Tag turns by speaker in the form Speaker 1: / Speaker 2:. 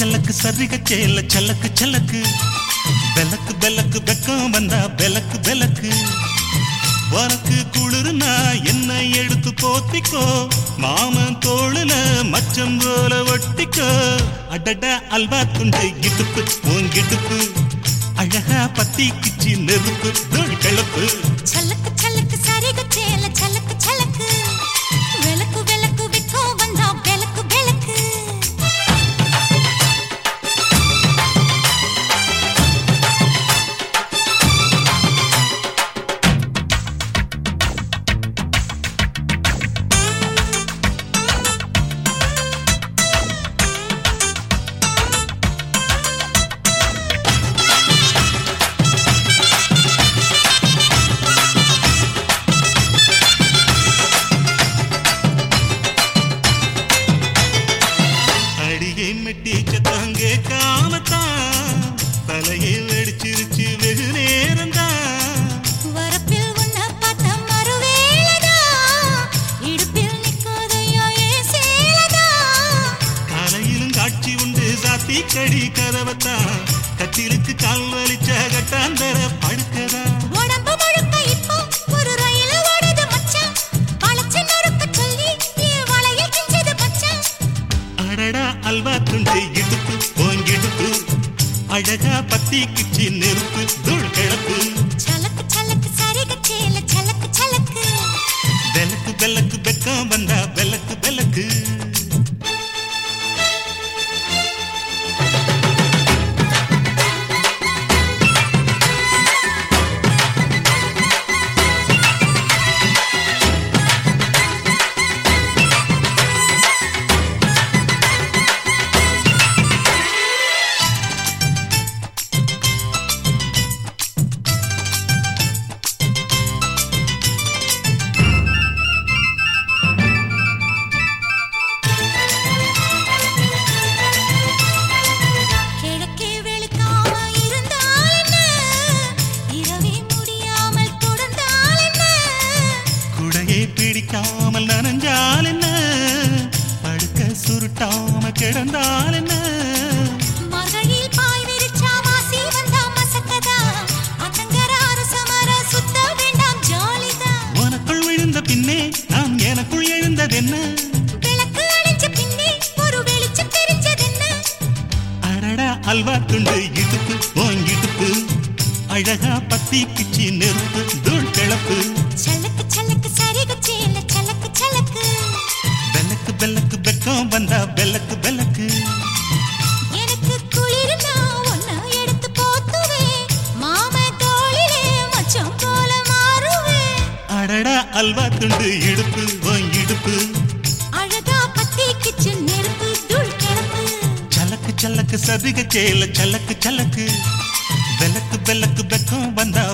Speaker 1: சலக்கு சரிக சேல சலக்கு சலக்கு. பெலக்கு பெலக்கு வெக்கம் வந்தா பெலக்கு பெலக்கு வரக்கு குளிர்னா என்ன எடுத்து போத்திக்கோ? மாமன் தோளுல மச்சம் போல ஒட்டிக்கோ? அடட அல்வா துண்டு இடுப்பு உன் இடுப்பு அழகா பத்திக்குச்சி நெருப்பு கிளப்பு
Speaker 2: சலக்கு இடுப்பில் நிற்காதையா ஏன் சேலதா?
Speaker 1: காலையிலும் காட்சி உண்டு சாத்தி கடி கதவத்தான் கட்டிலுக்கு கால் பத்தி கிச்சி நெருப்பு தூள் கிளப்பு
Speaker 2: சலக்கு சலக்கு சரிக சேல சலக்கு சலக்கு.
Speaker 1: பெலக்கு பெலக்கு பெக்கம் வந்தா
Speaker 2: வேண்டாம் ஜாலிதான்
Speaker 1: உனக்குள் விழுந்த பின்னே நான் எனக்குள் எழுந்ததென்ன? அல்வா துண்டு இடுப்பு ஓங்கிடுப்பு அழகா பத்தி கிச்சி நெருப்பு தூள் கிளப்பு.
Speaker 2: சலக்கு சலக்கு சரிக சேல சலக்கு சலக்கு.
Speaker 1: பெலக்கு பெலக்கு பெக்கம் வந்தா பெலக்கு அல்வா துண்டு இடுப்பு ஓங்கிடுப்பு
Speaker 2: அழகா பத்தி கிச்சன் நெருப்பு தூள் கிளப்பு
Speaker 1: சலக்கு சலக்கு சதிக சேல சலக்கு சலக்கு. பெலக்கு பெலக்கு பெக்கம் வந்தா